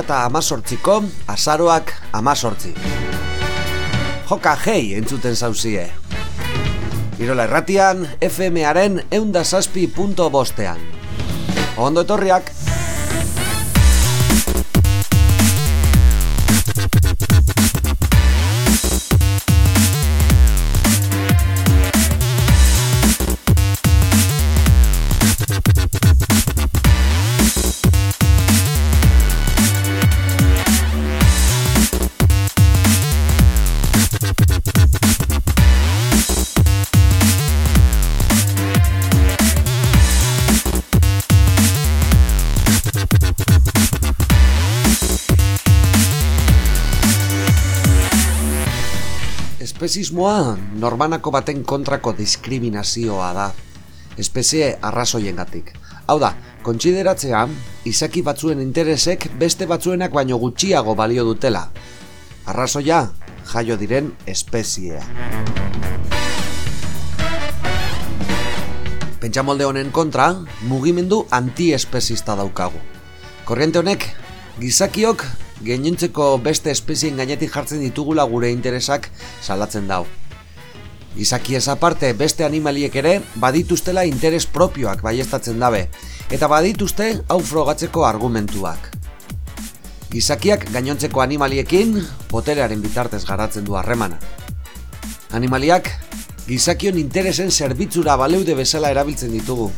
eta amazortziko azaroak amazortzi. Joka hei entzuten zauzie. Irola erratian, FM-aren eundazazpi punto. Ondo etorriak! Espezismoa normanako baten kontrako diskriminazioa da. Espezie arrazoiengatik. Hau da, kontsideratzea, izaki batzuen interesek beste batzuenak baino gutxiago balio dutela. Arrazoia, jaio diren espeziea. Pentsamolde honen kontra, mugimendu antiespezista daukagu. Korriente honek, gizakiok gainontzeko beste espezien gainetik jartzen ditugula gure interesak salatzen dau. Izaki ez aparte beste animaliek ere badituztela interes propioak baiestatzen dabe, eta badituzte hau frogatzeko argumentuak. Gizakiak gainontzeko animaliekin boterearen bitartez garatzen du harremana. Animaliak gizakion interesen zerbitzura baleude bezala erabiltzen ditugu.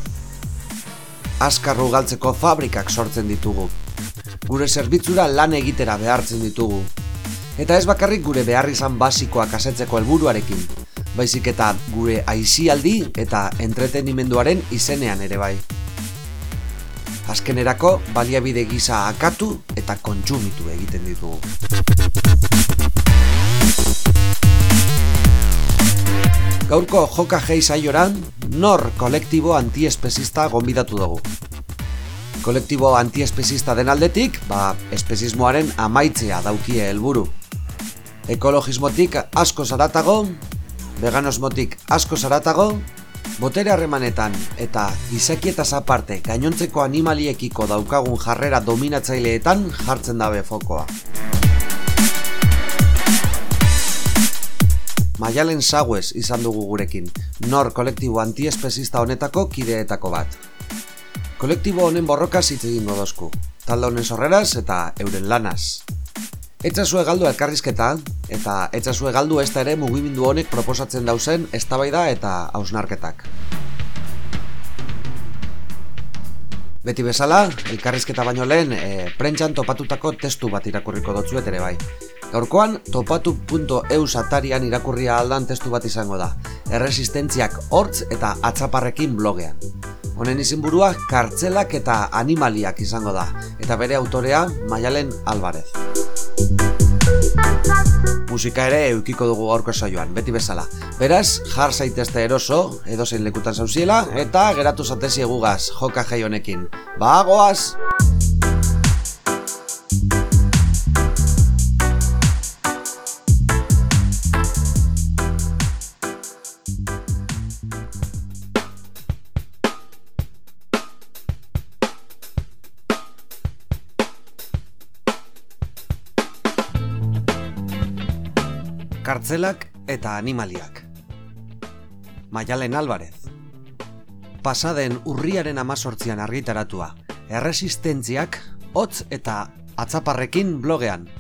Azkarru galtzeko fabrikak sortzen ditugu gure zerbitzura lan egitera behartzen ditugu. Eta ez bakarrik gure behar izan basikoak asetzeko helburuarekin, baizik eta gure aizialdi eta entretenimenduaren izenean ere bai. Azkenerako baliabide gisa akatu eta kontsumitu egiten ditugu. Gaurko joka jei saioran, nor kolektibo antiespezista gonbidatu dugu kolektibo antiespezista den aldetik, ba, espezismoaren amaitzea daukie helburu. Ekologismotik asko zaratago, veganosmotik asko zaratago, botere harremanetan eta gizakietaz aparte gainontzeko animaliekiko daukagun jarrera dominatzaileetan jartzen dabe fokoa. Maialen Sagues izan dugu gurekin, nor kolektibo antiespezista honetako kideetako bat. Kolektibo honen borroka hitz egingo dozku, talde honen sorreraz eta euren lanaz. Etxasue galdu elkarrizketa, eta etxasue galdu ez da ere mugimindu honek proposatzen dauzen eztabaida eta hausnarketak. Beti bezala, elkarrizketa baino lehen, e, prentxan topatutako testu bat irakurriko dotzuet ere bai. Gaurkoan, topatu.eus atarian irakurria aldan testu bat izango da. Erresistentziak hortz eta atzaparrekin blogean. Honen izenburua kartzelak eta animaliak izango da, eta bere autorea Maialen Alvarez. Musika ere eukiko dugu gaurko saioan, beti bezala. Beraz, jar zaitezte eroso, edo zein lekutan zauziela, eta geratu zatezi egugaz, joka jai honekin. Ba, Kartzelak eta animaliak. Maialen Alvarez Pasaden urriaren amazortzian argitaratua. Erresistentziak, hotz eta atzaparrekin blogean.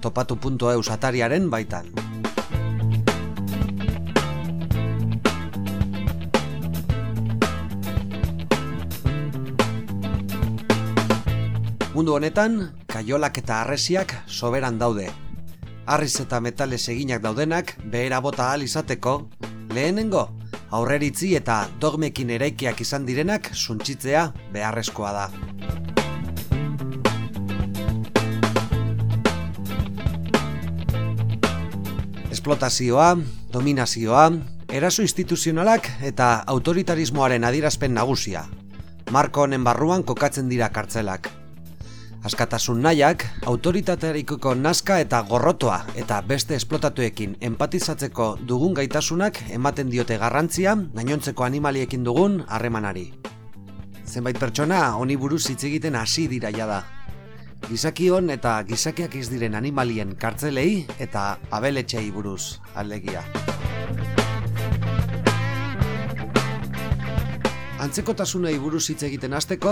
Topatu.eu satariaren baitan. Mundu honetan, kaiolak eta arresiak soberan daude Arriz eta metales eginak daudenak, behera bota ahal izateko, lehenengo, aurreritzi eta dogmekin eraikiak izan direnak suntxitzea beharrezkoa da. Esplotazioa, dominazioa, eraso instituzionalak eta autoritarismoaren adirazpen nagusia. Marko honen barruan kokatzen dira kartzelak. Askatasun nahiak, autoritatearikoko nazka eta gorrotoa eta beste esplotatuekin empatizatzeko dugun gaitasunak ematen diote garrantzia gainontzeko animaliekin dugun harremanari. Zenbait pertsona honi buruz hitz egiten hasi dira da. Gizakion eta gizakiak ez diren animalien kartzelei eta abeletxei buruz, alegia. Antzekotasunei buruz hitz egiten hasteko,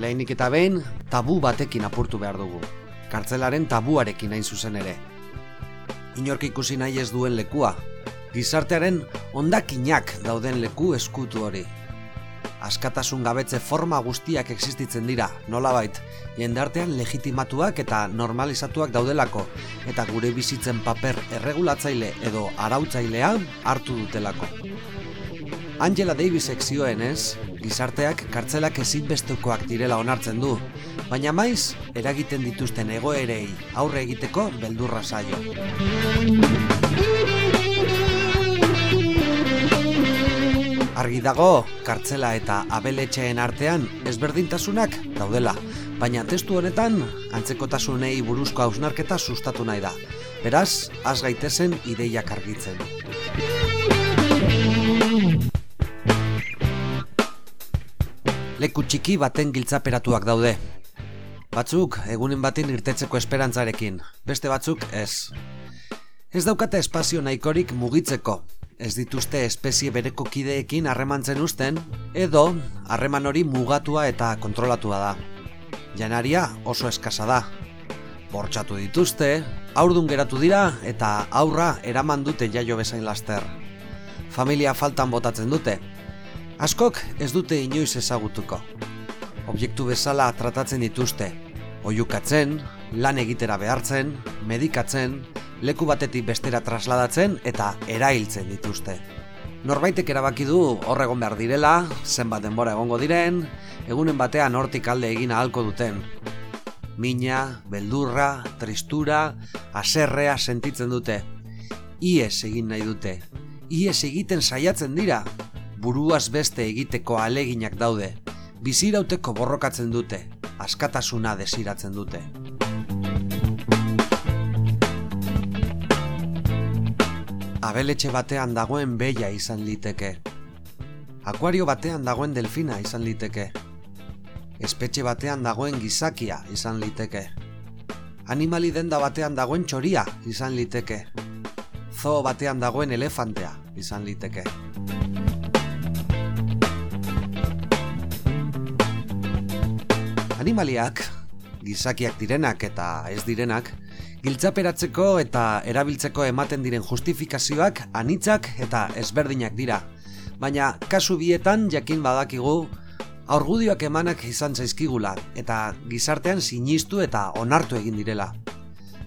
lehenik eta behin tabu batekin apurtu behar dugu. Kartzelaren tabuarekin hain zuzen ere. Inork ikusi nahi ez duen lekua. Gizartearen ondakinak dauden leku eskutu hori. Askatasun gabetze forma guztiak existitzen dira, nolabait, jendartean legitimatuak eta normalizatuak daudelako, eta gure bizitzen paper erregulatzaile edo arautzailea hartu dutelako. Angela Davisek zioen ez, gizarteak kartzelak ezinbestukoak direla onartzen du, baina maiz eragiten dituzten egoerei aurre egiteko beldurra saio. Argi dago, kartzela eta abeletxeen artean ezberdintasunak daudela, baina testu honetan antzekotasunei buruzko hausnarketa sustatu nahi da. Beraz, az gaitezen ideiak argitzen. Leku txiki baten giltzaperatuak daude. Batzuk egunen batin irtetzeko esperantzarekin, beste batzuk ez. Ez daukate espazio nahikorik mugitzeko, ez dituzte espezie bereko kideekin harremantzen usten, edo harreman hori mugatua eta kontrolatua da. Janaria oso eskasa da. Bortxatu dituzte, aurdun geratu dira eta aurra eraman dute jaio bezain laster. Familia faltan botatzen dute, Askok ez dute inoiz ezagutuko. Objektu bezala tratatzen dituzte. Oiukatzen, lan egitera behartzen, medikatzen, leku batetik bestera trasladatzen eta erailtzen dituzte. Norbaitek erabaki du horregon behar direla, zenbat denbora egongo diren, egunen batean hortik alde egin ahalko duten. Mina, beldurra, tristura, aserrea sentitzen dute. Ies egin nahi dute. Ies egiten saiatzen dira, buruaz beste egiteko aleginak daude, bizirauteko borrokatzen dute, askatasuna desiratzen dute. Abeletxe batean dagoen beia izan liteke. Akuario batean dagoen delfina izan liteke. Espetxe batean dagoen gizakia izan liteke. Animali denda batean dagoen txoria izan liteke. Zoo batean dagoen elefantea izan liteke. Animaliak, gizakiak direnak eta ez direnak, giltzaperatzeko eta erabiltzeko ematen diren justifikazioak anitzak eta ezberdinak dira. Baina kasu bietan jakin badakigu aurgudioak emanak izan zaizkigula eta gizartean sinistu eta onartu egin direla.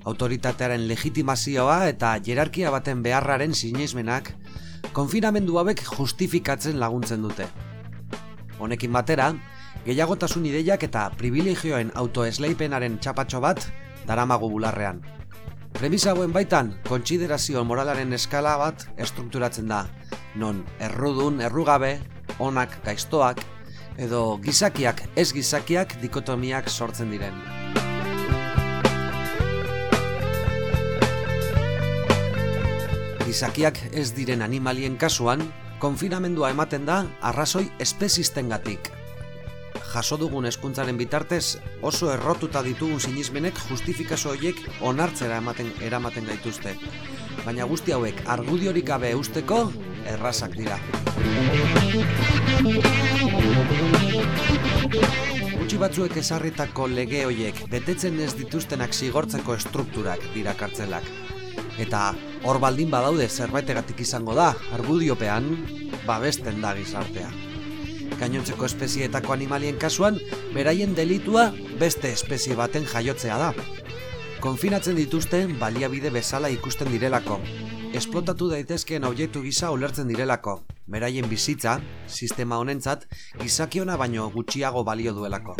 Autoritatearen legitimazioa eta jerarkia baten beharraren sinismenak konfinamendu hauek justifikatzen laguntzen dute. Honekin batera, gehiagotasun ideiak eta privilegioen autoesleipenaren txapatxo bat daramagu bularrean. Premisa hauen baitan, kontsiderazio moralaren eskala bat estrukturatzen da, non errudun, errugabe, onak, gaiztoak, edo gizakiak, ez gizakiak dikotomiak sortzen diren. Gizakiak ez diren animalien kasuan, konfinamendua ematen da arrazoi espezistengatik jaso dugun hezkuntzaren bitartez oso errotuta ditugun sinismenek justifikazio horiek onartzera ematen eramaten gaituzte. Baina guzti hauek argudiorik gabe usteko errazak dira. Gutxi batzuek esarritako lege hoiek betetzen ez dituztenak zigortzeko estrukturak dira kartzelak. Eta hor baldin badaude zerbaitegatik izango da, argudiopean, babesten da gizartea gainontzeko espezietako animalien kasuan, beraien delitua beste espezie baten jaiotzea da. Konfinatzen dituzten baliabide bezala ikusten direlako. Esplotatu daitezkeen objektu gisa ulertzen direlako. Beraien bizitza, sistema honentzat, gizakiona baino gutxiago balio duelako.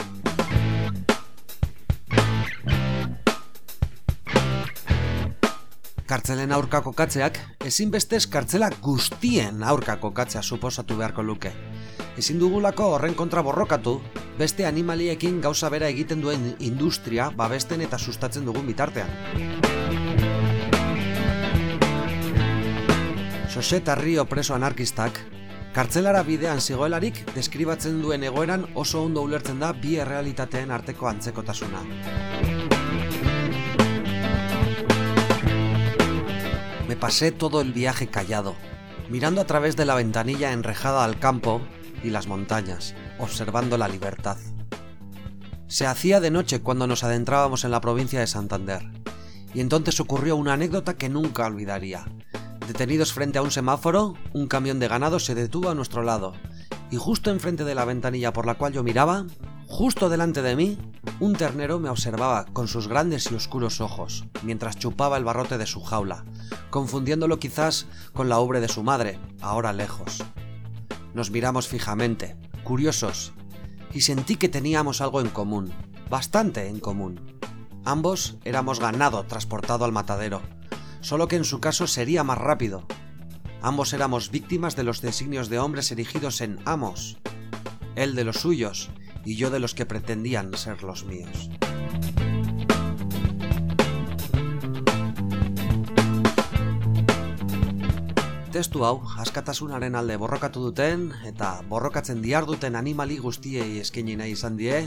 Kartzelen aurkako katzeak, ezinbestez kartzela guztien aurkako katzea suposatu beharko luke ezin dugulako horren kontra borrokatu, beste animaliekin gauza bera egiten duen industria babesten eta sustatzen dugun bitartean. Xoset Arrio preso anarkistak, kartzelara bidean zigoelarik deskribatzen duen egoeran oso ondo ulertzen da bi errealitateen arteko antzekotasuna. Pasé todo el viaje callado, mirando a través de la ventanilla enrejada al campo y las montañas, observando la libertad. Se hacía de noche cuando nos adentrábamos en la provincia de Santander, y entonces ocurrió una anécdota que nunca olvidaría. Detenidos frente a un semáforo, un camión de ganado se detuvo a nuestro lado, y justo enfrente de la ventanilla por la cual yo miraba, justo delante de mí, un ternero me observaba con sus grandes y oscuros ojos, mientras chupaba el barrote de su jaula, confundiéndolo quizás con la ubre de su madre, ahora lejos. Nos miramos fijamente, curiosos, y sentí que teníamos algo en común, bastante en común. Ambos éramos ganado transportado al matadero, solo que en su caso sería más rápido. Ambos éramos víctimas de los designios de hombres erigidos en amos, él de los suyos y yo de los que pretendían ser los míos. Testu hau, askatasunaren alde borrokatu duten eta borrokatzen diarduten animali guztiei eskaini nahi izan die,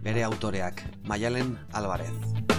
bere autoreak, Maialen Alvarez.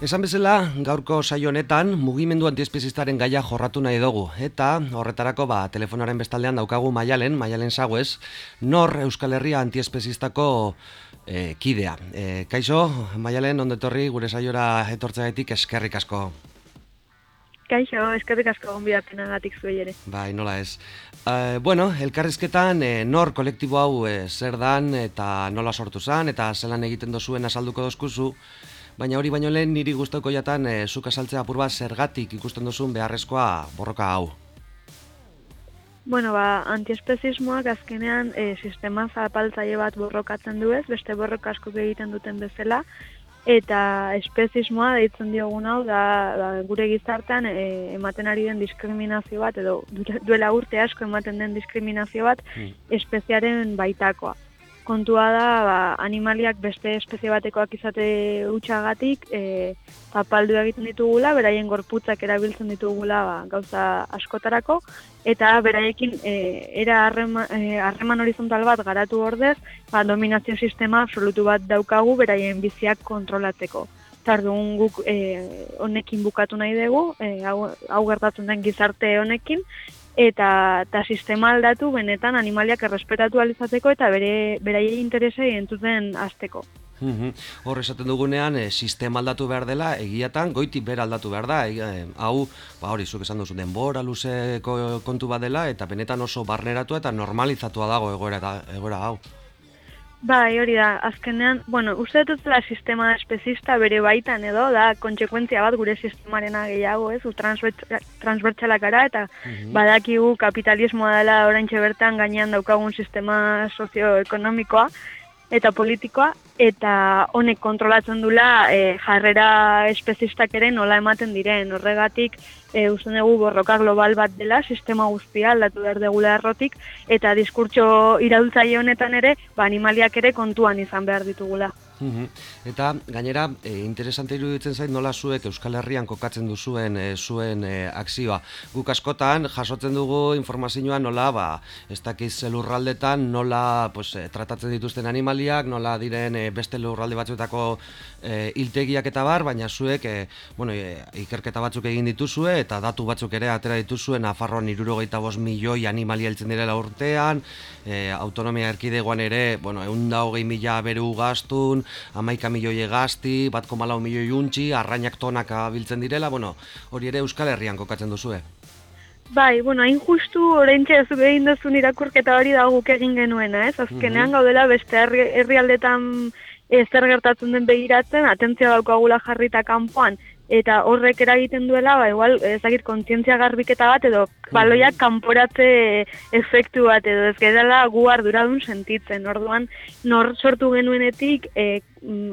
Esan bezala, gaurko saio honetan mugimendu antiespezistaren gaia jorratu nahi dugu. Eta horretarako ba, telefonaren bestaldean daukagu Maialen, Maialen Saguez, nor Euskal Herria antiespezistako e, kidea. E, kaixo, Maialen, ondetorri gure saiora etortzea eskerrik asko. Kaixo, eskerrik asko gonbidatzen agatik zuei ere. Bai, nola ez. E, bueno, elkarrizketan e, nor kolektibo hau e, zer dan eta nola sortu zan eta zelan egiten dozuen azalduko dozkuzu. Baina hori baino lehen niri gustoko jatan e, zuk asaltzea apur bat zergatik ikusten duzun beharrezkoa borroka hau. Bueno, ba, antiespezismoak azkenean e, sistema zapaltzaile bat borrokatzen du ez, beste borroka asko egiten duten bezala, eta espezismoa deitzen diogun hau da, da gure gizartean e, ematen ari den diskriminazio bat, edo duela urte asko ematen den diskriminazio bat, hmm. espeziaren baitakoa kontua da ba, animaliak beste espezie batekoak izate utxagatik e, tapaldu egiten ditugula, beraien gorputzak erabiltzen ditugula ba, gauza askotarako, eta beraiekin e, era e, harreman horizontal bat garatu ordez, ba, dominazio sistema absolutu bat daukagu beraien biziak kontrolatzeko. Tardun guk e, honekin bukatu nahi dugu, e, hau, hau gertatzen den gizarte honekin, eta ta sistema aldatu benetan animaliak errespetatu alizateko eta bere beraiei interesei entzuten hasteko. Hor esaten dugunean e, sistema aldatu behar dela egiatan goiti bera aldatu behar da e, hau ba hori zuk esan duzu denbora luzeko kontu bat dela eta benetan oso barneratu eta normalizatua dago egoera egoera hau. Bai, hori da, azkenean, bueno, uste dut zela sistema espezista bere baitan edo, da, kontsekuentzia bat gure sistemaren gehiago, ez, u transbertxalak gara, eta mm badakigu kapitalismoa dela orain bertan gainean daukagun sistema sozioekonomikoa, eta politikoa, eta honek kontrolatzen dula e, jarrera espezistak ere nola ematen diren. Horregatik, e, usten dugu borroka global bat dela, sistema guztia aldatu behar degula errotik, eta diskurtso iraultzaile honetan ere, ba, animaliak ere kontuan izan behar ditugula. Eta gainera, e, interesante iruditzen zait nola zuek Euskal Herrian kokatzen duzuen e, zuen e, akzioa. Guk askotan jasotzen dugu informazioa nola, ba, ez dakiz lurraldetan nola pues, tratatzen dituzten animaliak, nola diren beste lurralde batzuetako e, iltegiak eta bar, baina zuek e, bueno, ikerketa batzuk egin dituzue eta datu batzuk ere atera dituzue Nafarroan irurogeita bos milioi animalia heltzen direla urtean, e, autonomia erkidegoan ere, bueno, egun da hogei mila beru gaztun, amaika milioi egazti, bat komalau milioi untxi, arrainak tonak abiltzen direla, bueno, hori ere Euskal Herrian kokatzen duzue. Bai, bueno, hain justu orain txezu egin duzun irakurketa hori da guk egin genuena, ez? Azkenean mm gaudela beste herrialdetan ez zer gertatzen den begiratzen, atentzia daukagula jarrita kanpoan, eta horrek eragiten duela, ba, igual, ezagit, kontzientzia garbiketa bat, edo baloiak kanporatze efektu bat, edo ez gedala gu arduradun sentitzen. Orduan, nor sortu genuenetik, e,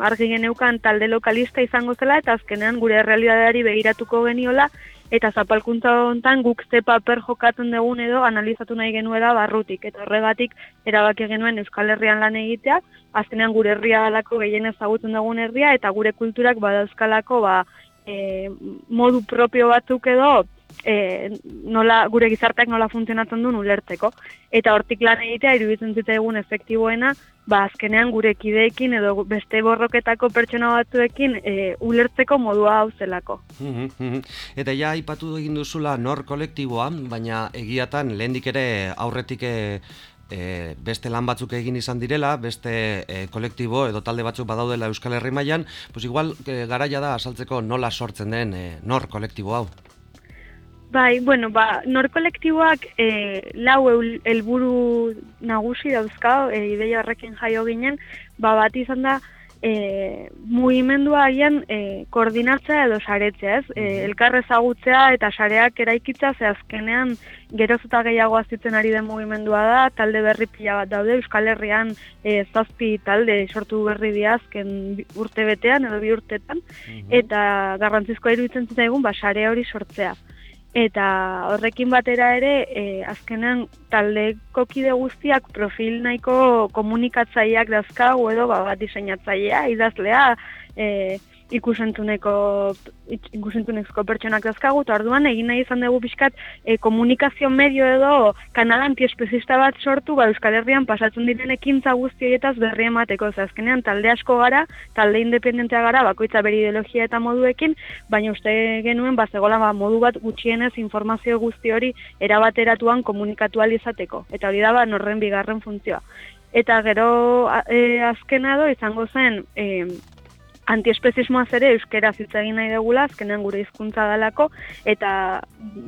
argi geneukan talde lokalista izango zela, eta azkenean gure realidadeari begiratuko geniola, eta zapalkuntza hontan guk ze paper jokatzen dugun edo analizatu nahi genuela barrutik. Eta horregatik erabaki genuen Euskal Herrian lan egitea, azkenean gure herria dalako gehien ezagutzen dugun herria, eta gure kulturak badauzkalako ba, e, modu propio batzuk edo e, nola, gure gizarteak nola funtzionatzen duen ulertzeko. Eta hortik lan egitea iruditzen zita egun efektiboena, ba azkenean gure kideekin edo beste borroketako pertsona batzuekin e, ulertzeko modua hau zelako. Eta ja aipatu egin duzula nor kolektiboa, baina egiatan lehendik ere aurretik e, e, beste lan batzuk egin izan direla, beste e, kolektibo edo talde batzuk badaudela Euskal Herri mailan, pues igual e, garaia da asaltzeko nola sortzen den e, nor kolektibo hau. Bai, bueno, ba, nor kolektiboak e, lau helburu nagusi dauzka, e, ideia horrekin jaio ginen, ba, bat izan da, e, mugimendua agian e, koordinatzea edo saretzea, ez? E, elkar ezagutzea eta sareak eraikitza ze azkenean geroz eta gehiago azitzen ari den mugimendua da, talde berri pila bat daude, Euskal Herrian e, zazpi talde sortu berri diazken urte betean edo bi urtetan, eta garrantzizkoa iruditzen egun, ba, sare hori sortzea. Eta horrekin batera ere, e, azkenean taldeko kide guztiak profil nahiko komunikatzaileak dazkagu edo ba, bat diseinatzailea, idazlea, e, ikusentuneko ikusentunezko pertsonak dazkagu, eta orduan egin nahi izan dugu pixkat e, komunikazio medio edo kanal antiespezista bat sortu, ba Euskal Herrian pasatzen diren ekintza guztietaz berri emateko, azkenean talde asko gara, talde independentea gara, bakoitza beri ideologia eta moduekin, baina uste genuen, ba, zegoela, ba, modu bat gutxienez informazio guzti hori erabateratuan komunikatu izateko. Eta hori da, ba, norren bigarren funtzioa. Eta gero e, azkena do, izango zen, e, antiespezismoaz ere euskera hitz egin nahi degula, azkenean gure hizkuntza dalako, eta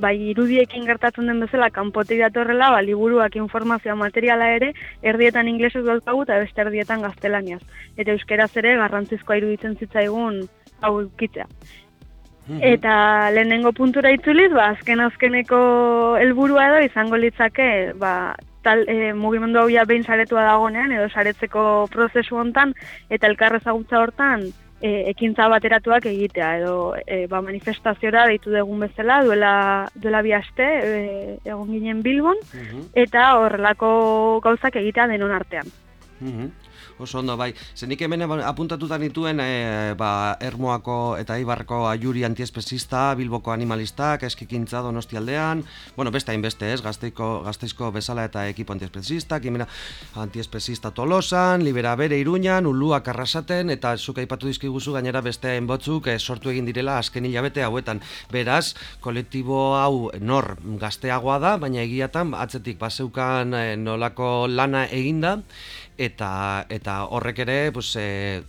bai irudiekin gertatzen den bezala, kanpotik datorrela, ba, liburuak informazioa materiala ere, erdietan inglesez daukagu eta beste erdietan gaztelaniaz. Eta euskeraz ere garrantzizkoa iruditzen zitzaigun hau kitzea. Mhm. Eta lehenengo puntura itzuliz, ba, azken azkeneko helburua edo izango litzake, ba, tal, e, mugimendu hau ja behin saretua dagonean, edo saretzeko prozesu hontan, eta elkarrezagutza hortan, e, ekintza bateratuak egitea edo e, ba, manifestaziora deitu dugun bezala duela duela bi aste e, egon ginen Bilbon mhm. eta horrelako gauzak egitea denon artean. Mhm oso ondo bai. Zenik hemen apuntatuta nituen e, ba, Ermoako eta Ibarreko aiuri antiespezista, Bilboko animalistak, eskikintza donostialdean, bueno, beste hainbeste ez, gazteiko, gazteizko bezala eta ekipo antiespezista, kimena antiespezista tolosan, libera bere iruñan, uluak arrasaten, eta zuk aipatu dizkiguzu gainera beste hainbotzuk e, sortu egin direla azken hilabete hauetan. Beraz, kolektibo hau nor gazteagoa da, baina egiatan atzetik baseukan e, nolako lana eginda, eta eta horrek ere pues eh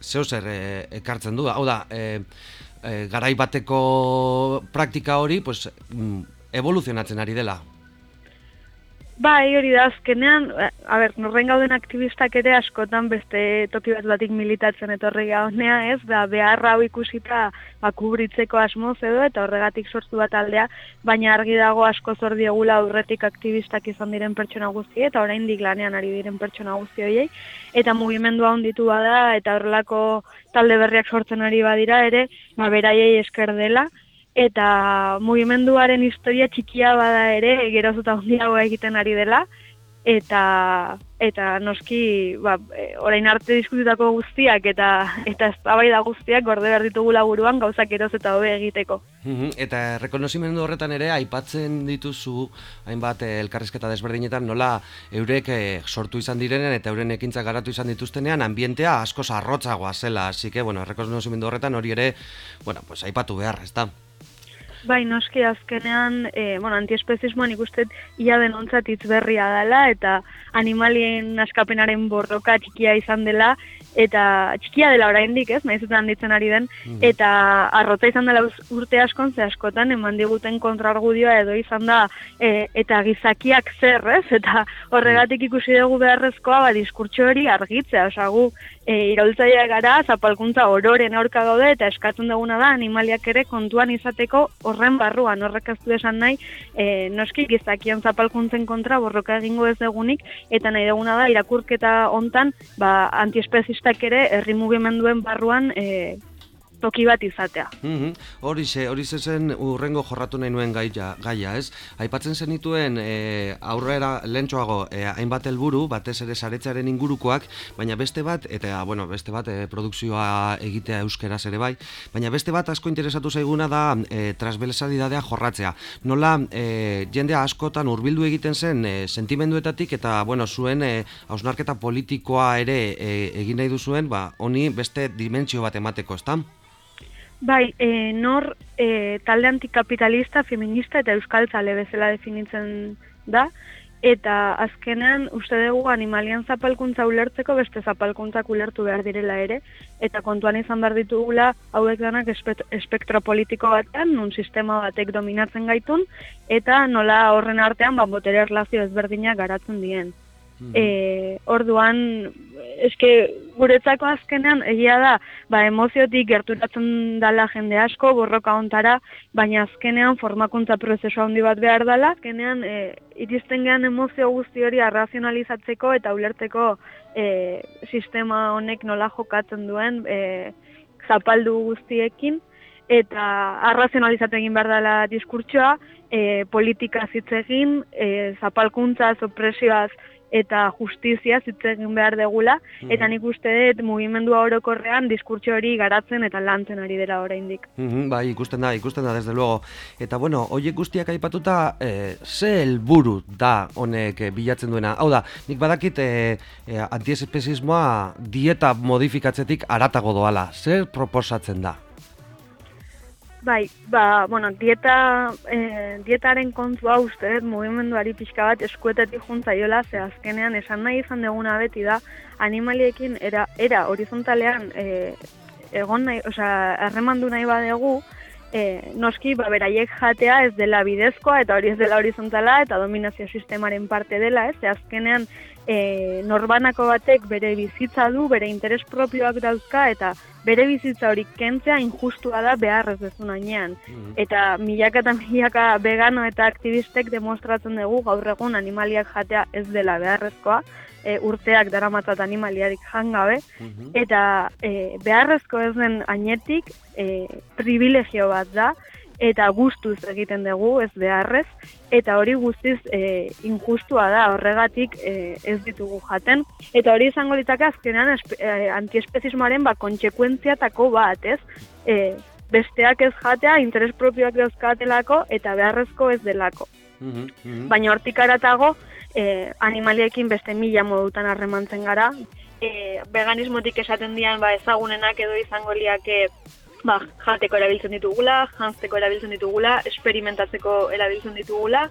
zeu zer e, ekartzen du. Hau da e, e, garai bateko praktika hori pues mm, evoluzionatzen ari dela Bai, hori da, azkenean, a ber, norren gauden aktivistak ere askotan beste toki bat batik militatzen etorri gaunea, ez, da, beharra hau ikusita ba, kubritzeko asmoz edo, eta horregatik sortu bat aldea, baina argi dago asko zor diegula aurretik aktivistak izan diren pertsona guzti, eta orain lanean ari diren pertsona guzti horiei, eta mugimendua onditu bada, eta horrelako talde berriak sortzen ari badira ere, ba, beraiei esker dela, eta mugimenduaren historia txikia bada ere geroz eta egiten ari dela eta eta noski ba, e, orain arte diskutitako guztiak eta eta eztabaida guztiak gorde behar ditugu laburuan gauzak eroz eta hobe egiteko. Eta rekonozimendu horretan ere aipatzen dituzu hainbat eh, elkarrizketa desberdinetan nola eurek eh, sortu izan direnen eta euren ekintza garatu izan dituztenean ambientea asko arrotzagoa zela, así que bueno, rekonozimendu horretan hori ere, bueno, pues aipatu behar, ezta? Bai, noski azkenean, e, bueno, antiespezismoan ikustet ia denontzat hitz berria dela eta animalien askapenaren borroka txikia izan dela eta txikia dela oraindik, ez? Naiz eta handitzen ari den mm. eta arrotza izan dela urte askon ze askotan eman diguten kontrargudioa edo izan da e, eta gizakiak zer, ez? Eta horregatik ikusi dugu beharrezkoa ba diskurtso hori argitzea, osea gu e, gara zapalkuntza ororen aurka gaude eta eskatzen duguna da animaliak ere kontuan izateko horren barruan, horrek ez du esan nahi, e, noski gizakian zapalkuntzen kontra borroka egingo ez dugunik, eta nahi duguna da irakurketa hontan ba, antiespezistak ere herri mugimenduen barruan e, toki bat izatea. Mm Hori ze, hori zen urrengo jorratu nahi nuen gaia, gaia ez? Aipatzen zenituen e, aurrera lentsoago e, hainbat helburu batez ere saretzaren ingurukoak, baina beste bat, eta bueno, beste bat e, produkzioa egitea euskeraz ere bai, baina beste bat asko interesatu zaiguna da e, transversalidadea jorratzea. Nola e, jende askotan hurbildu egiten zen e, sentimenduetatik eta bueno, zuen e, hausnarketa politikoa ere e, egin nahi duzuen, ba, honi beste dimentsio bat emateko, ezta? Bai, e, nor e, talde antikapitalista, feminista eta euskaltzale bezala definitzen da, eta azkenean uste dugu animalian zapalkuntza ulertzeko beste zapalkuntzak ulertu behar direla ere, eta kontuan izan behar ditugula hauek danak espektro politiko batean, nun sistema batek dominatzen gaitun, eta nola horren artean ba, botere erlazio ezberdinak garatzen dien. E, orduan, eske guretzako azkenean egia da, ba, emoziotik gerturatzen dala jende asko, borroka ontara, baina azkenean formakuntza prozesu handi bat behar dela, azkenean e, iristen gehan emozio guzti hori arrazionalizatzeko eta ulertzeko e, sistema honek nola jokatzen duen e, zapaldu guztiekin, eta arrazionalizatu egin behar dela diskurtsoa, e, politika zitzegin, e, zapalkuntza, opresioaz eta justizia hitz egin behar degula, Mhm. eta nik uste dut mugimendua orokorrean diskurtso hori garatzen eta lantzen ari dela oraindik. Mhm, bai, ikusten da, ikusten da, desde luego. Eta, bueno, hoiek guztiak aipatuta, e, ze helburu da honek eh, bilatzen duena? Hau da, nik badakit e, e, antiespezismoa dieta modifikatzetik aratago doala. Zer proposatzen da? Bai, ba, bueno, dieta, eh, dietaren kontua uste, mugimenduari pixka bat eskuetetik juntzaiola, ze azkenean esan nahi izan deguna beti da, animaliekin era, era horizontalean eh, egon nahi, osea, harremandu nahi badegu, eh, noski, ba, beraiek jatea ez dela bidezkoa, eta hori ez dela horizontala, eta dominazio sistemaren parte dela, ez, ze azkenean e, norbanako batek bere bizitza du, bere interes propioak dauzka, eta bere bizitza hori kentzea injustua da beharrez bezun ainean. Eta milaka eta milaka vegano eta aktivistek demostratzen dugu gaur egun animaliak jatea ez dela beharrezkoa, e, urteak daramatzat animaliarik jangabe, Mhm. eta e, beharrezko ez den ainetik e, privilegio bat da, eta gustuz egiten dugu, ez beharrez, eta hori guztiz e, injustua da, horregatik e, ez ditugu jaten. Eta hori izango litake azkenean espe, e, antiespezismoaren ba, kontsekuentziatako bat, ez? E, besteak ez jatea, interes propioak dauzkatelako, eta beharrezko ez delako. Mhm, mhm. Baina hortik aratago, e, animaliekin beste mila modutan harremantzen gara. E, veganismotik esaten dian ba, ezagunenak edo izango liake ba, jateko erabiltzen ditugula, jantzeko erabiltzen ditugula, esperimentatzeko erabiltzen ditugula,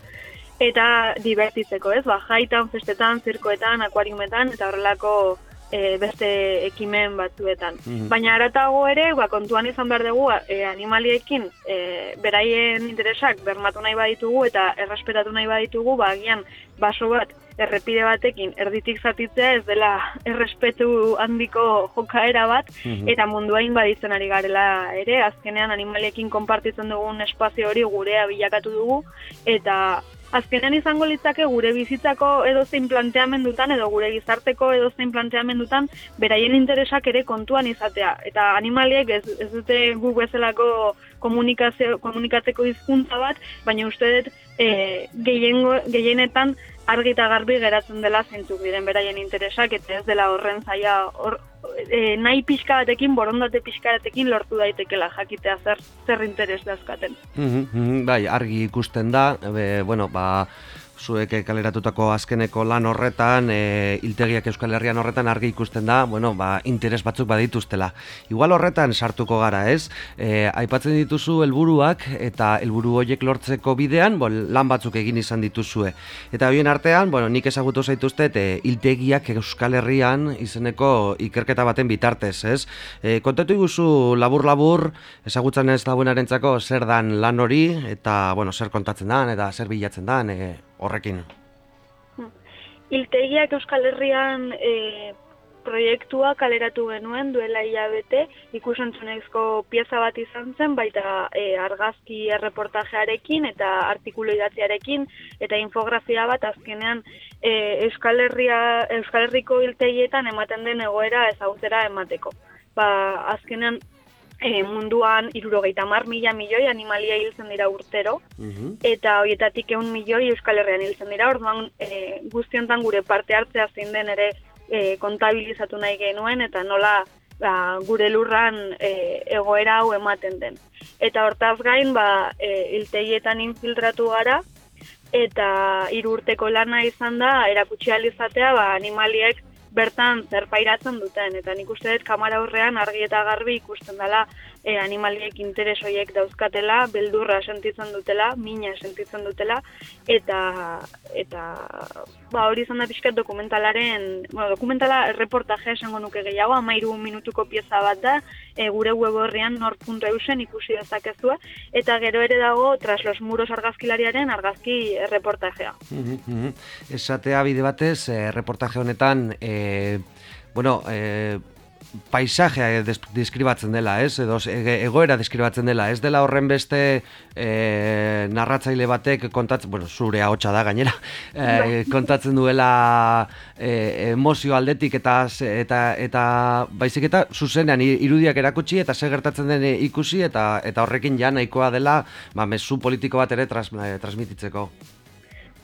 eta divertitzeko, ez? Ba, jaitan, festetan, zirkoetan, akuariumetan, eta horrelako e, beste ekimen batzuetan. Mhm. Baina aratago ere, ba, kontuan izan behar dugu, e, animaliekin e, beraien interesak bermatu nahi baditugu eta errespetatu nahi baditugu, ba, agian baso bat errepide batekin erditik zatitzea ez dela errespetu handiko jokaera bat, Mhm. eta munduain baditzen ari garela ere, azkenean animaliekin konpartitzen dugun espazio hori gurea bilakatu dugu, eta azkenean izango litzake gure bizitzako edozein planteamendutan edo gure gizarteko edozein planteamendutan beraien interesak ere kontuan izatea. Eta animaliek ez, ez dute gu bezalako komunikazio, komunikatzeko hizkuntza bat, baina uste dut e, gehiengo, gehienetan argi eta garbi geratzen dela zeintzuk diren beraien interesak eta ez dela horren zaia hor, e, nahi pixka batekin, borondate pixka batekin lortu daitekela jakitea zer, zer interes dazkaten. Mhm, mhm, Bai, argi ikusten da, e, bueno, ba, zuek eh, kaleratutako azkeneko lan horretan, e, iltegiak Euskal Herrian horretan argi ikusten da, bueno, ba, interes batzuk badituztela. Igual horretan sartuko gara, ez? E, aipatzen dituzu helburuak eta helburu horiek lortzeko bidean, bon, lan batzuk egin izan dituzue. Eta horien artean, bueno, nik ezagutu zaituztet, e, iltegiak Euskal Herrian izeneko ikerketa baten bitartez, ez? E, kontatu iguzu labur-labur, ezagutzen ez dagoenarentzako zer dan lan hori, eta, bueno, zer kontatzen dan, eta zer bilatzen dan, e, horrekin. Iltegiak Euskal Herrian e, proiektua kaleratu genuen duela hilabete, ikusentzunezko pieza bat izan zen, baita e, argazki erreportajearekin eta artikulu idatziarekin eta infografia bat azkenean e, Euskal, Herria, Euskal Herriko iltegietan ematen den egoera ezagutzera emateko. Ba, azkenean e, munduan irurogeita mar mila milioi animalia hiltzen dira urtero, Mhm. eta horietatik eun milioi Euskal Herrian hiltzen dira, orduan e, guztiontan gure parte hartzea zein den ere e, kontabilizatu nahi genuen, eta nola ba, gure lurran e, egoera hau ematen den. Eta hortaz gain, ba, e, hiltegietan infiltratu gara, eta hiru urteko lana izan da, erakutsi ahal izatea, ba, animaliek bertan zer pairatzen duten, eta nik uste dut kamara aurrean argi eta garbi ikusten dela e, animaliek interes horiek dauzkatela, beldurra sentitzen dutela, mina sentitzen dutela, eta eta ba, hori izan da pixkat dokumentalaren, bueno, dokumentala reportaje esango nuke gehiago, amairu minutuko pieza bat da, e, gure web horrian nor.eusen ikusi dezakezue, eta gero ere dago tras los muros argazkilariaren argazki reportajea. Esatea bide batez, eh, reportaje honetan, eh, bueno, eh, paisajea des- deskribatzen dela, ez? Edo egoera deskribatzen dela, ez dela horren beste eh, narratzaile batek kontatzen, bueno, zure ahotsa da gainera, eh, kontatzen duela eh, emozio aldetik eta eta eta baizik eta zuzenean irudiak erakutsi eta zer gertatzen den ikusi eta eta horrekin ja nahikoa dela, ba mezu politiko bat ere tras, eh, transmititzeko.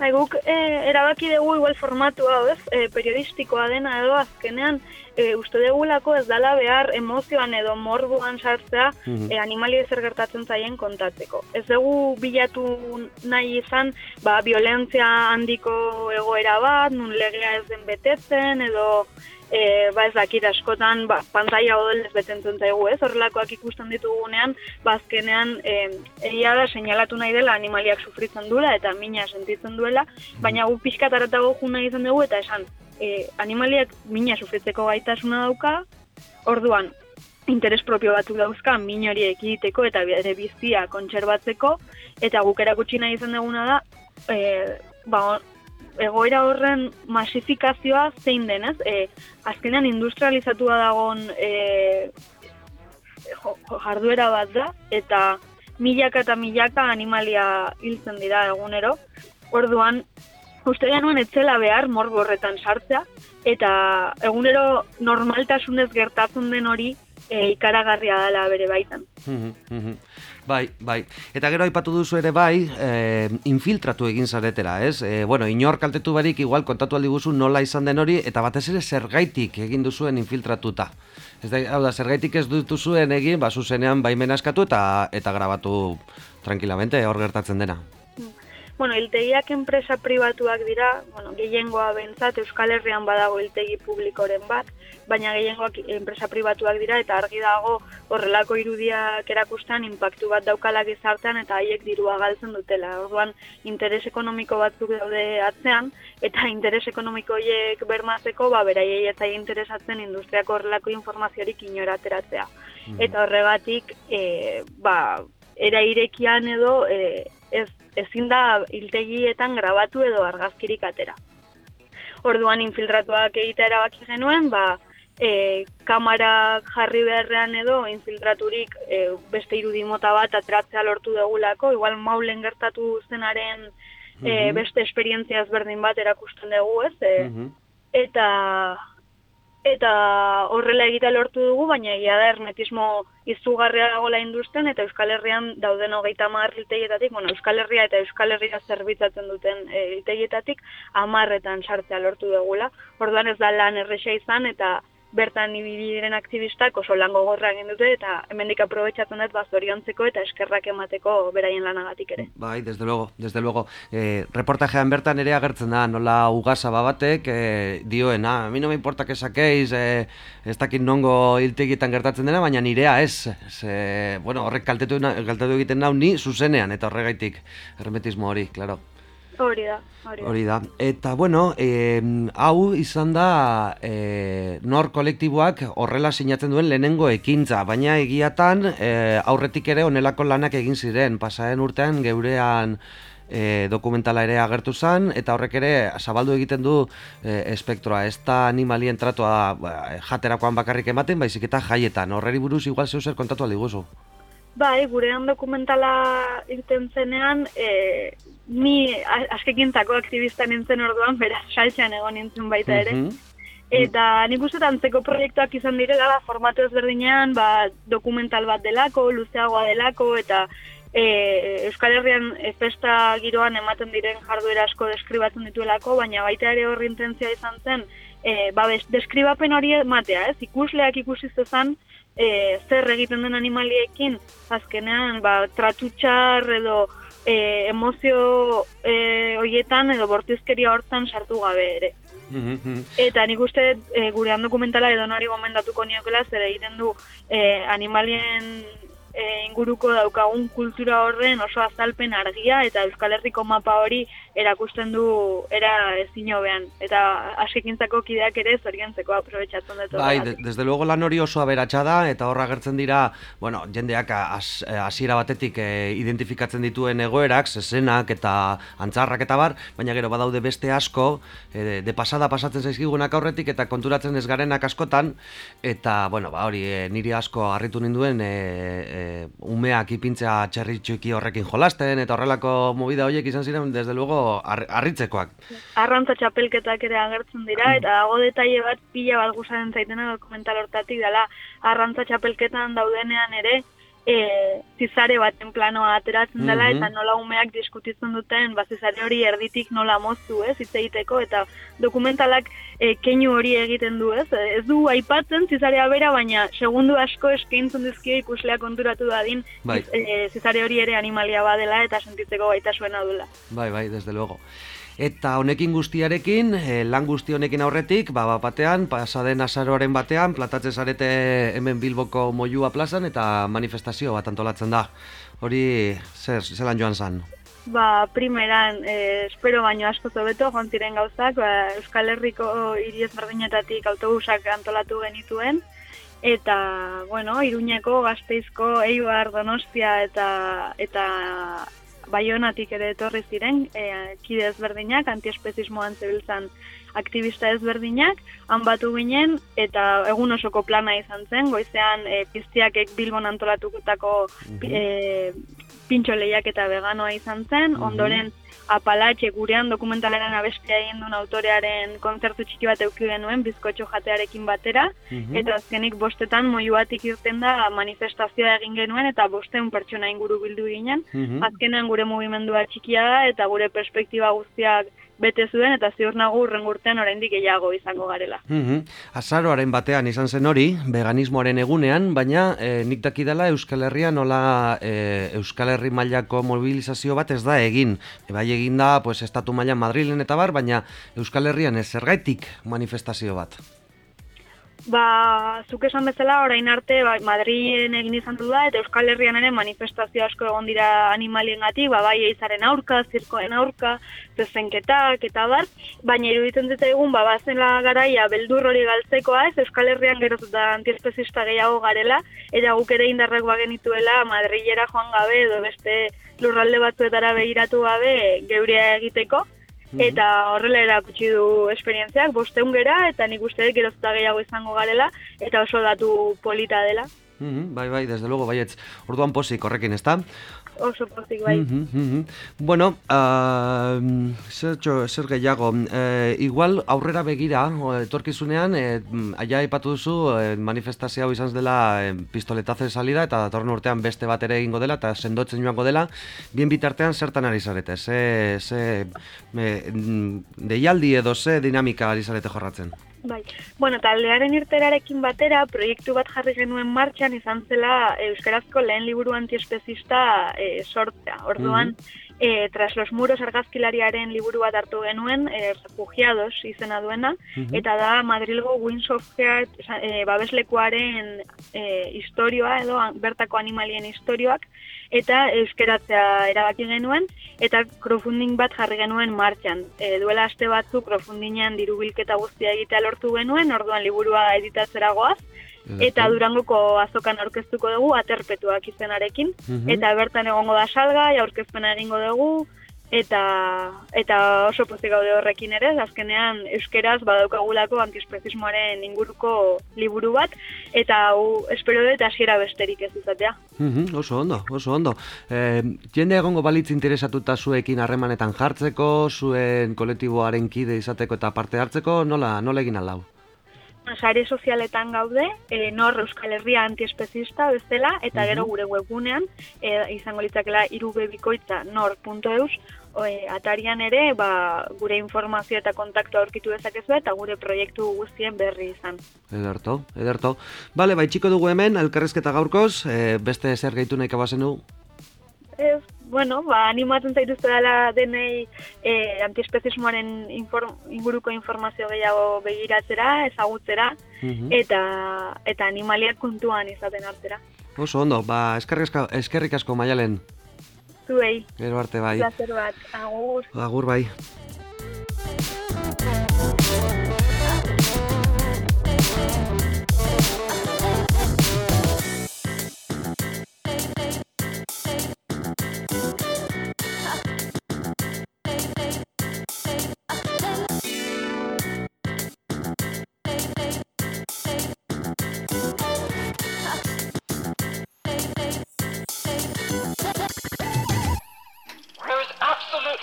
Bai, guk e, erabaki dugu igual formatu hau, ez? E, periodistikoa dena edo azkenean e, uste degulako ez dala behar emozioan edo morbuan sartzea mm -hmm. animali zer gertatzen zaien kontatzeko. Ez dugu bilatu nahi izan, ba, violentzia handiko egoera bat, nun legea ez den betetzen edo e, ba ez dakit askotan ba, pantalla odolez betentzen zaigu, ez? Horrelakoak ikusten ditugunean, ba azkenean e, egia da seinalatu nahi dela animaliak sufritzen duela eta mina sentitzen duela, baina gu pixkat aratago nahi izan dugu eta esan e, animaliak mina sufritzeko gaitasuna dauka, orduan interes propio batzuk dauzka min hori ekiteko eta bere bizia kontserbatzeko eta guk erakutsi nahi izan duguna da e, ba, egoera horren masifikazioa zein denez, e, azkenean industrializatua dagon e, jarduera bat da, eta milaka eta milaka animalia hiltzen dira egunero. Orduan, uste nuen etzela behar morborretan sartzea, eta egunero normaltasunez gertatzen den hori e, ikaragarria dela bere baitan. bai, bai. Eta gero aipatu duzu ere bai, e, infiltratu egin zaretera, ez? E, bueno, inor kaltetu barik igual kontatu aldi guzu nola izan den hori, eta batez ere zergaitik egin duzuen infiltratuta. Ez da, hau da, zergaitik ez dutu egin, ba, zuzenean baimen askatu eta eta grabatu tranquilamente hor gertatzen dena. Bueno, iltegiak enpresa pribatuak dira, bueno, gehiengoa bentzat, Euskal Herrian badago iltegi publikoren bat, baina gehiengoak enpresa pribatuak dira, eta argi dago horrelako irudiak erakustan impactu bat daukalak izartean, eta haiek dirua galtzen dutela. Orduan, interes ekonomiko batzuk daude atzean, eta interes ekonomiko horiek bermatzeko, ba, beraiei eta interesatzen industriako horrelako informaziorik inorateratzea. Mm Eta horregatik, e, ba, era irekian edo, e, ez ezin da hiltegietan grabatu edo argazkirik atera. Orduan infiltratuak egitea erabaki genuen, ba, e, kamara jarri beharrean edo infiltraturik e, beste irudi mota bat ateratzea lortu degulako, igual maulen gertatu zenaren e, beste esperientzia ezberdin bat erakusten dugu, ez? E, mhm. Eta eta horrela egita lortu dugu, baina egia da hermetismo izugarria dagoela induzten, eta Euskal Herrian dauden hogeita hamar iltegietatik, bueno, Euskal Herria eta Euskal Herria zerbitzatzen duten e, iltegietatik, amarretan sartzea lortu dugula. Orduan ez da lan erresa izan, eta bertan ibili diren aktivistak oso lango gorra egin dute eta hemendik aprobetxatzen dut bazoriontzeko eta eskerrak emateko beraien lanagatik ere. Bai, desde luego, desde luego. Eh, reportajean bertan ere agertzen da, nola ugasa babatek eh, dioena, a mi no me importa que saqueis, eh, ez dakit nongo hiltegietan gertatzen dena, baina nirea ez. ez bueno, horrek kaltetu, kaltetu egiten nau ni zuzenean eta horregaitik hermetismo hori, claro. Hori da, hori da. Eta, bueno, e, hau izan da e, nor kolektiboak horrela sinatzen duen lehenengo ekintza, baina egiatan e, aurretik ere onelako lanak egin ziren, pasaren urtean geurean e, dokumentala ere agertu zen, eta horrek ere zabaldu egiten du e, espektroa, ez da animalien tratua ba, jaterakoan bakarrik ematen, baizik eta jaietan, horreri buruz igual zeu zer kontatu aldiguzu. Bai, gurean dokumentala irten zenean, e, ni askekintzako aktivista nintzen orduan, beraz, saltxan egon nintzen baita ere. Mm -hmm. Eta nik uste antzeko proiektuak izan direla, ba, formatu ezberdinean, ba, dokumental bat delako, luzeagoa delako, eta e, Euskal Herrian e, festa giroan ematen diren jarduera asko deskribatzen dituelako, baina baita ere horri intentzia izan zen, e, ba, deskribapen hori ematea, ez? Ikusleak ikusi zezan, e, zer egiten den animaliekin, azkenean, ba, tratutxar edo e, emozio e, hoietan edo bortizkeria hortan sartu gabe ere. Mm-hmm. Eta nik uste e, gure dokumentala edo nori gomendatuko niokela zer egiten du e, animalien e, inguruko daukagun kultura horren oso azalpen argia eta Euskal Herriko mapa hori erakusten du era ezin hobean eta askekintzako kideak ere zorientzeko aprobetxatzen dut. Bai, desde luego lan hori oso aberatsa da eta horra agertzen dira, bueno, jendeak hasiera batetik e, identifikatzen dituen egoerak, zezenak eta antzarrak eta bar, baina gero badaude beste asko, e, de pasada pasatzen zaizkigunak aurretik eta konturatzen ez garenak askotan eta bueno, ba hori e, niri asko harritu ninduen e, e, umeak ipintzea txerri txiki horrekin jolasten eta horrelako movida horiek izan ziren desde luego harritzekoak. Arrantza txapelketak ere agertzen dira eta dago detaile bat pila bat guzaren zaitena dokumental hortatik dela arrantza txapelketan daudenean ere e, zizare baten planoa ateratzen dela, Mhm. eta nola umeak diskutitzen duten, ba, zizare hori erditik nola moztu, ez, hitz egiteko, eta dokumentalak e, keinu hori egiten du, ez, ez du aipatzen zizarea bera, baina segundu asko eskaintzen dizkio ikuslea konturatu dadin, Bai. ziz- e, zizare hori ere animalia badela, eta sentitzeko gaitasuena duela. Bai, bai, desde luego. Eta honekin guztiarekin, eh, lan guzti honekin aurretik, ba, bat batean, pasaden azaroaren batean, platatze zarete hemen Bilboko Moiua plazan eta manifestazio bat antolatzen da. Hori, zer, zelan joan zan? Ba, primeran, eh, espero baino asko zobeto, joan ziren gauzak, ba, Euskal Herriko hiri ezberdinetatik autobusak antolatu genituen, eta, bueno, Iruñeko, Gazteizko, Eibar, Donostia eta eta Baionatik ere etorri ziren, e, kide ezberdinak, antiespezismoan zebiltzan aktivista ezberdinak, han batu ginen, eta egun osoko plana izan zen, goizean e, piztiakek Bilbon antolatukutako e, pintxo lehiak eta veganoa izan zen, Mhm. ondoren apalatxe gurean dokumentalaren abestia egin duen autorearen kontzertu txiki bat euki genuen bizkotxo jatearekin batera, Mhm. eta azkenik bostetan moiuatik irten da manifestazioa egin genuen eta bosteun pertsona inguru bildu ginen. Mhm. Azkenean gure mugimendua txikia da eta gure perspektiba guztiak bete zuen eta ziur nago urren urtean oraindik gehiago izango garela. Mhm. Azaroaren batean izan zen hori, veganismoaren egunean, baina e, nik dakidala Euskal Herrian nola e, Euskal Herri mailako mobilizazio bat ez da egin. E, bai egin da, pues, estatu mailan Madrilen eta bar, baina Euskal Herrian ez zergaitik manifestazio bat. Ba, zuk esan bezala orain arte ba, Madrilen egin izan du da eta Euskal Herrian ere manifestazio asko egon dira animaliengatik, ba bai eizaren aurka, zirkoen aurka, zezenketak eta bar, baina iruditzen dut egun ba bazela garaia beldur hori galtzekoa, ez Euskal Herrian geroz eta antiespezista gehiago garela eta guk ere indarrak bagenituela Madrilera joan gabe edo beste lurralde batzuetara begiratu gabe geurea egiteko. Eta horrela erakutsi du esperientziak, bosteun gera, eta nik uste dut geroz eta gehiago izango garela, eta oso datu polita dela. Mhm, bai, bai, desde luego, baietz. Orduan posik horrekin, ezta? Oso pozik bai. Mhm, mhm. Bueno, uh, zer, txo- zer gehiago, eh, igual aurrera begira, etorkizunean, eh, mm, aia aipatu duzu eh, manifestazio izan dela eh, pistoletazen salida eta datorren urtean beste bat ere egingo dela eta sendotzen joango dela, bien bitartean zertan ari zarete, ze, ze eh, mm, deialdi edo ze dinamika ari zarete jorratzen? Bai. Bueno, taldearen irterarekin batera, proiektu bat jarri genuen martxan izan zela Euskarazko lehen liburu antiespezista e, sortzea. Orduan, e, tras los muros argazkilariaren liburu bat hartu genuen, e, refugiados izena duena, eta da Madrilgo Heart e, babeslekuaren e, historioa edo bertako animalien historioak, eta euskeratzea erabaki genuen, eta crowdfunding bat jarri genuen martxan. E, duela aste batzuk crowdfundingean diru bilketa guztia egitea lortu genuen, orduan liburua editatzera goaz, eta Durangoko azokan aurkeztuko dugu aterpetuak izenarekin, Mhm. eta bertan egongo da salgai, aurkezpena egingo dugu, eta eta oso pozik gaude horrekin ere, azkenean euskeraz badaukagulako antiespezismoaren inguruko liburu bat, eta hau espero dut hasiera besterik ez izatea. Mhm, oso ondo, oso ondo. E, jende egongo balitz interesatuta zuekin harremanetan jartzeko, zuen kolektiboaren kide izateko eta parte hartzeko, nola, nola egin alau? Sare sozialetan gaude, e, nor Euskal Herria antiespezista bezala, eta gero gure webgunean, e, izango litzakela irubebikoitza nor.eus, e, atarian ere ba, gure informazio eta kontaktu aurkitu dezakezu eta gure proiektu guztien berri izan. Ederto, ederto. Bale, bai txiko dugu hemen, elkarrezketa gaurkoz, e, beste zer gehitu nahi kabazenu? Ez, bueno, ba, animatzen zaituzte dela denei e, antiespezismoaren inform, inguruko informazio gehiago begiratzera, ezagutzera, Mhm. eta eta animaliak kontuan izaten artera. Oso ondo, ba, eskerrik asko, eskerrik asko maialen, Zuei, gero arte bai. plazer bat, agur. Agur bai.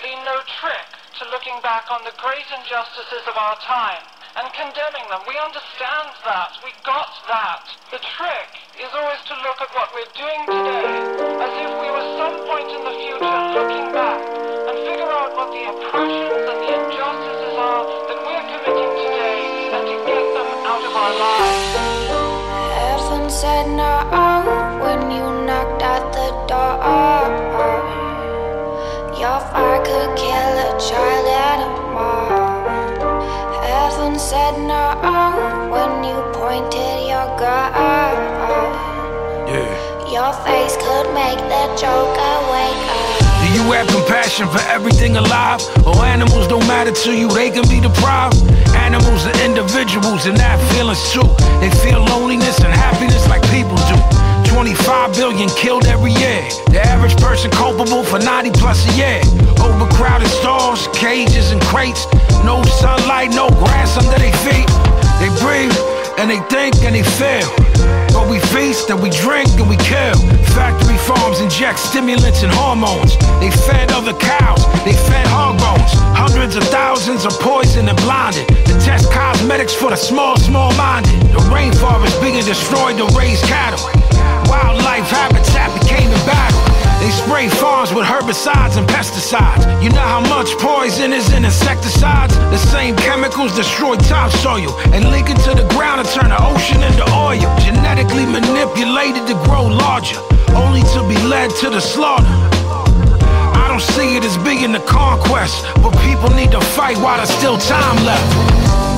Absolutely no trick to looking back on the great injustices of our time and condemning them. We understand that. We got that. The trick is always to look at what we're doing today as if we were some point in the future looking back and figure out what the oppressions and the injustices are that we're committing today and to get them out of our lives. Heaven said no when you knocked at the door. Your fire could kill a child at a mall. Heaven said no when you pointed your gun. Yeah. Your face could make the joker wake up. Do you have compassion for everything alive? Or animals don't matter to you, they can be deprived? Animals are individuals and that feelings too. They feel loneliness and happiness like people do. 25 billion killed every year. The average person culpable for 90 plus a year. Overcrowded stalls, cages and crates. No sunlight, no grass under their feet. They breathe and they think and they feel. But we feast and we drink and we kill. Factory farms inject stimulants and hormones. They fed other cows, they fed hog bones. Hundreds of thousands are poisoned and blinded. To test cosmetics for the small, small minded. The rainforest being destroyed to raise cattle. Wildlife habitat became embattled. They spray farms with herbicides and pesticides. You know how much poison is in insecticides? The same chemicals destroy topsoil and leak into the ground and turn the ocean into oil. Genetically manipulated to grow larger, only to be led to the slaughter. I don't see it as being the conquest, but people need to fight while there's still time left.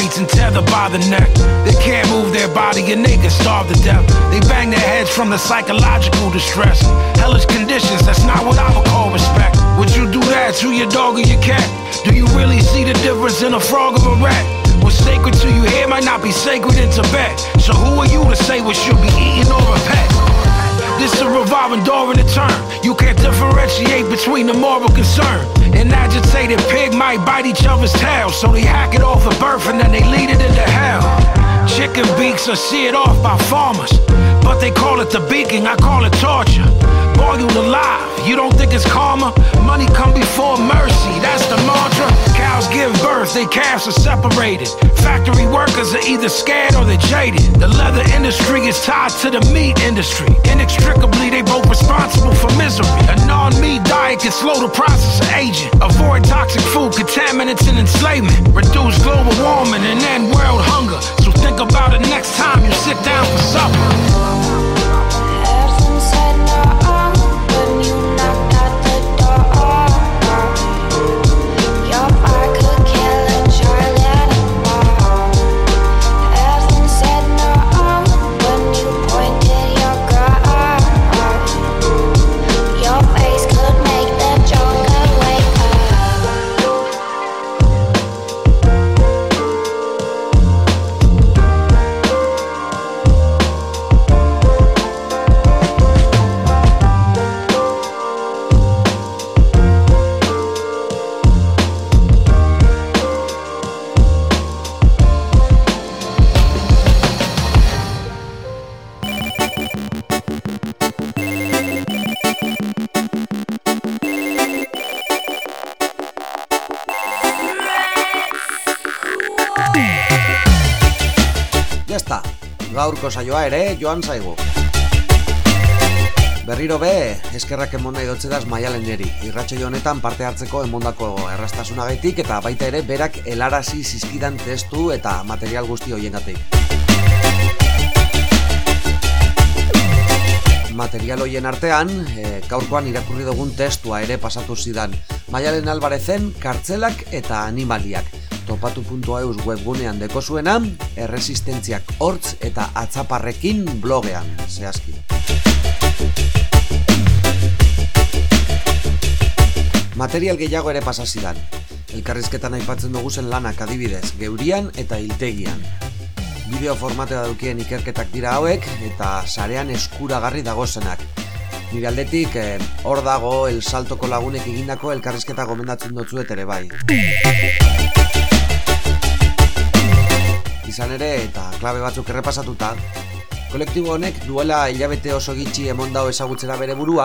And tethered by the neck. They can't move their body and they can starve to death. They bang their heads from the psychological distress. Hellish conditions, that's not what I would call respect. Would you do that to your dog or your cat? Do you really see the difference in a frog or a rat? What's sacred to you here might not be sacred in Tibet. So who are you to say what should be eaten or a pet? This a revolving door in a turn. You can't differentiate between the moral concern. An agitated pig might bite each other's tail, so they hack it off at birth and then they lead it into hell. Chicken beaks are seared off by farmers, but they call it the beaking, I call it torture. Boiled alive, you don't think it's karma? Money come before mercy, that's the mantra. Cows give birth, they calves are separated. Factory workers are either scared or they're jaded. The leather industry is tied to the meat industry. Inextricably, they both responsible for misery. A non-meat diet can slow the process of aging. Avoid toxic food, contaminants, and enslavement. Reduce global warming and end world hunger. So think about it next time you sit down for supper. Saioa ere joan zaigu. Berriro be, eskerrak emon nahi dotzedaz maialen neri. Irratxo honetan parte hartzeko emondako errastasunagaitik eta baita ere berak helarazi zizkidan testu eta material guzti hoiengatik. Material hoien artean, e, gaurkoan irakurri dugun testua ere pasatu zidan. Maialen Albarezen, kartzelak eta animaliak. Topatu.eus webgunean deko zuena, erresistentziak hortz eta atzaparrekin blogean, zehazki. Material gehiago ere pasa zidan. Elkarrizketan aipatzen dugu zen lanak adibidez, geurian eta hiltegian. Bideo formatea daukien ikerketak dira hauek eta sarean eskuragarri dagozenak. Nire aldetik, eh, hor dago el saltoko lagunek egindako elkarrizketa gomendatzen dutzuet ere bai. Izan ere, eta klabe batzuk errepasatuta, kolektibo honek duela hilabete oso gitxi emon dao ezagutzera bere burua,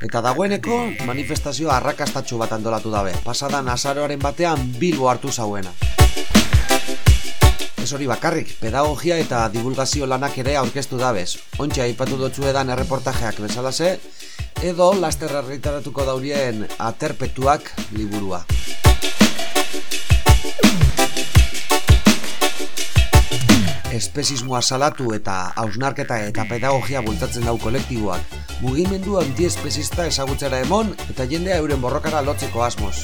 eta dagoeneko manifestazio arrakastatxu bat antolatu dabe, pasadan azaroaren batean bilbo hartu zauena. Ez hori bakarrik, pedagogia eta divulgazio lanak ere aurkeztu dabez. Ontxe aipatu dutzu edan erreportajeak bezalase, edo laster argitaratuko daurien aterpetuak liburua. Espezismoa salatu eta hausnarketa eta pedagogia bultatzen dau kolektiboak. Mugimendu antiespezista ezagutzera emon eta jendea euren borrokara lotzeko asmoz.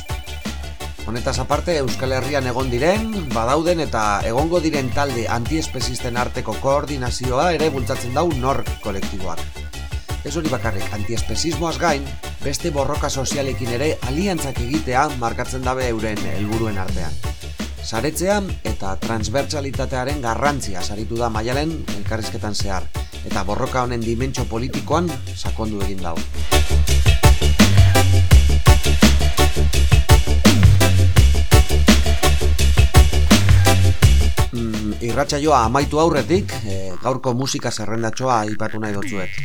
Honetaz aparte, Euskal Herrian egon diren, badauden eta egongo diren talde antiespezisten arteko koordinazioa ere bultzatzen dau nor kolektiboak. Ez hori bakarrik, antiespezismoaz gain, beste borroka sozialekin ere aliantzak egitea markatzen dabe euren helburuen artean. Saretzea eta transbertsalitatearen garrantzia saritu da maialen elkarrizketan zehar, eta borroka honen dimentso politikoan sakondu egin dau. Mm, irratsaioa amaitu aurretik, e, gaurko musika zerrendatxoa aipatu nahi dutzuet.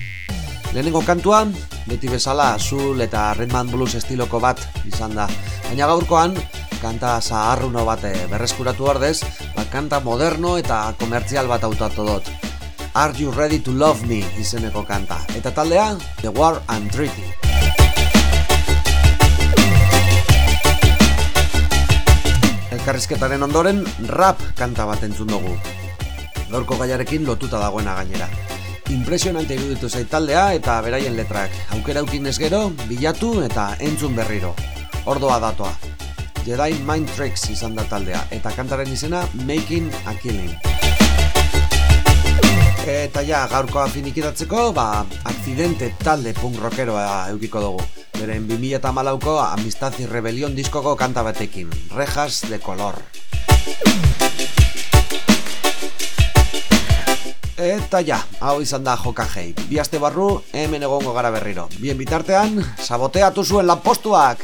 Lehenengo kantua, beti bezala azul eta Redman Blues estiloko bat izan da. Baina gaurkoan, kanta zaharruno bat eh, berreskuratu ordez, ba, kanta moderno eta komertzial bat hautatu dut. Are You Ready to Love Me izeneko kanta. Eta taldea, The War and Treaty. Elkarrizketaren ondoren, rap kanta bat entzun dugu. Gaurko gaiarekin lotuta dagoena gainera. Impresionante iruditu zait taldea eta beraien letrak. Aukera ukin ez gero, bilatu eta entzun berriro. Ordoa datoa. Jedi Mind Tricks izan da taldea eta kantaren izena Making a Killing. Eta ja, gaurkoa finikitatzeko, ba, akzidente talde punk rockeroa eukiko dugu. Beren 2008ko Amistad y Rebelión diskoko kanta batekin, Rejas de Color. Eta ja, hau izan da joka jei. Bi aste barru, hemen egongo gara berriro. Bien bitartean, saboteatu zuen lanpostuak!